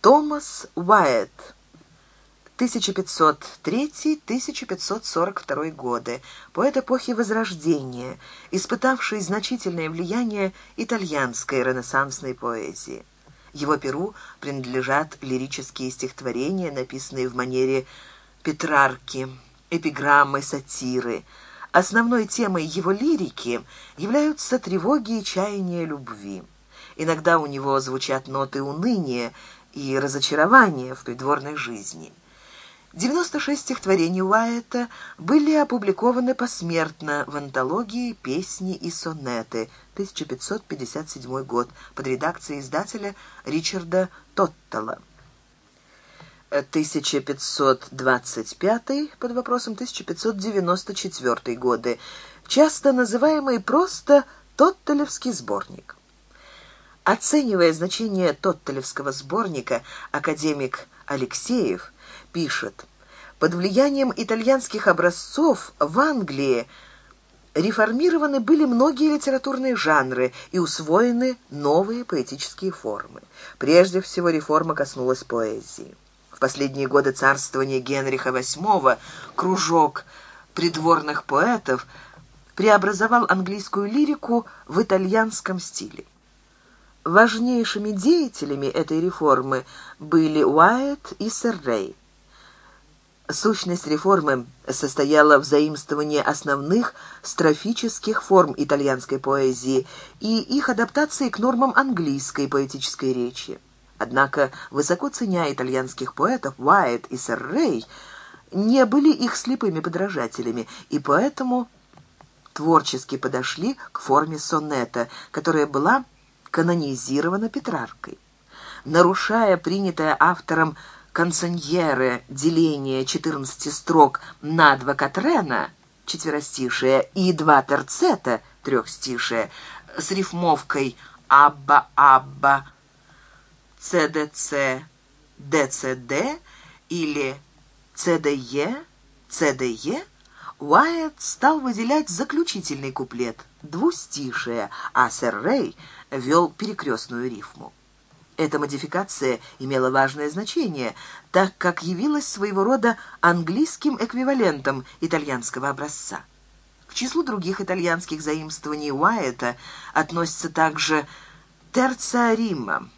Томас Уайт, 1503-1542 годы, поэт эпохи Возрождения, испытавший значительное влияние итальянской ренессансной поэзии. Его перу принадлежат лирические стихотворения, написанные в манере Петрарки, эпиграммы, сатиры. Основной темой его лирики являются тревоги и чаяния любви. Иногда у него звучат ноты уныния, и разочарования в придворной жизни. 96 стихотворений Уайта были опубликованы посмертно в антологии «Песни и сонеты» 1557 год под редакцией издателя Ричарда Тоттала. 1525 под вопросом 1594 годы, часто называемый просто «Тоттелевский сборник». Оценивая значение Тоттелевского сборника, академик Алексеев пишет, «Под влиянием итальянских образцов в Англии реформированы были многие литературные жанры и усвоены новые поэтические формы. Прежде всего реформа коснулась поэзии. В последние годы царствования Генриха VIII кружок придворных поэтов преобразовал английскую лирику в итальянском стиле. Важнейшими деятелями этой реформы были Уайт и Сэр Рэй. Сущность реформы состояла в заимствовании основных строфических форм итальянской поэзии и их адаптации к нормам английской поэтической речи. Однако, высоко ценя итальянских поэтов, Уайт и Сэр Рэй, не были их слепыми подражателями, и поэтому творчески подошли к форме сонета, которая была канонизирована Петраркой. Нарушая принятое автором консоньеры деление 14 строк на два катрена, четверостишие, и два терцета, трехстишие, с рифмовкой «абба-абба», «цдц», «дцд» или «цде», «цде», Уайт стал выделять заключительный куплет, двустишие, а сэр Рэй вел перекрестную рифму. Эта модификация имела важное значение, так как явилась своего рода английским эквивалентом итальянского образца. К числу других итальянских заимствований Уайта относится также терция рима,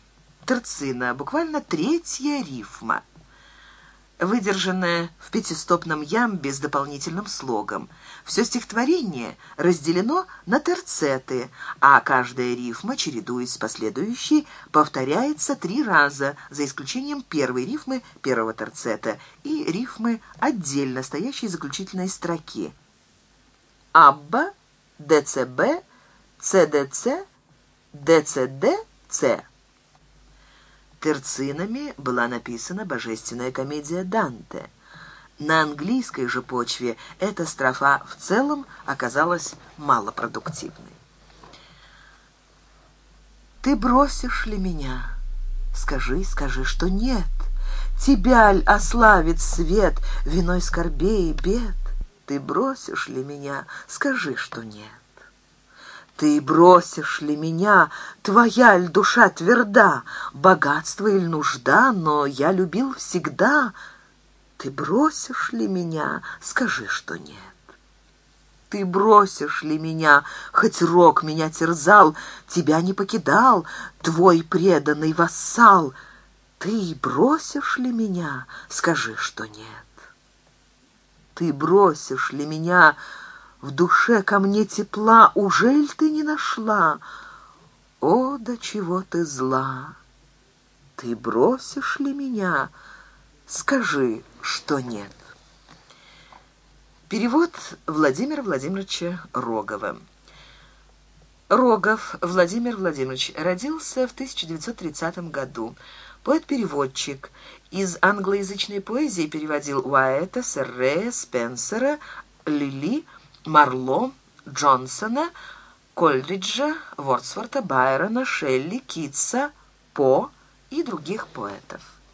терцина, буквально третья рифма – выдержанное в пятистопном ямбе с дополнительным слогом. Все стихотворение разделено на терцеты, а каждая рифма, чередуясь с последующей, повторяется три раза, за исключением первой рифмы первого терцета и рифмы отдельно стоящей заключительной строки. Абба, ДЦБ, ЦДЦ, ДЦДЦ терцинами была написана божественная комедия «Данте». На английской же почве эта строфа в целом оказалась малопродуктивной. «Ты бросишь ли меня? Скажи, скажи, что нет. Тебя ль ославит свет виной скорбей и бед? Ты бросишь ли меня? Скажи, что нет». Ты бросишь ли меня, твоя ль душа тверда, богатство или нужда, но я любил всегда. Ты бросишь ли меня, скажи, что нет. Ты бросишь ли меня, хоть рок меня терзал, тебя не покидал, твой преданный вассал. Ты бросишь ли меня, скажи, что нет. Ты бросишь ли меня, в душе ко мне тепла, ужель ты не нашла? О, до чего ты зла! Ты бросишь ли меня? Скажи, что нет. Перевод Владимира Владимировича Рогова. Рогов Владимир Владимирович родился в 1930 году. Поэт-переводчик. Из англоязычной поэзии переводил Уайта, Серре, Спенсера, Лили, Марло, Джонсона, Кольриджа, Вордсворта, Байрона, Шелли, Китса, По и других поэтов.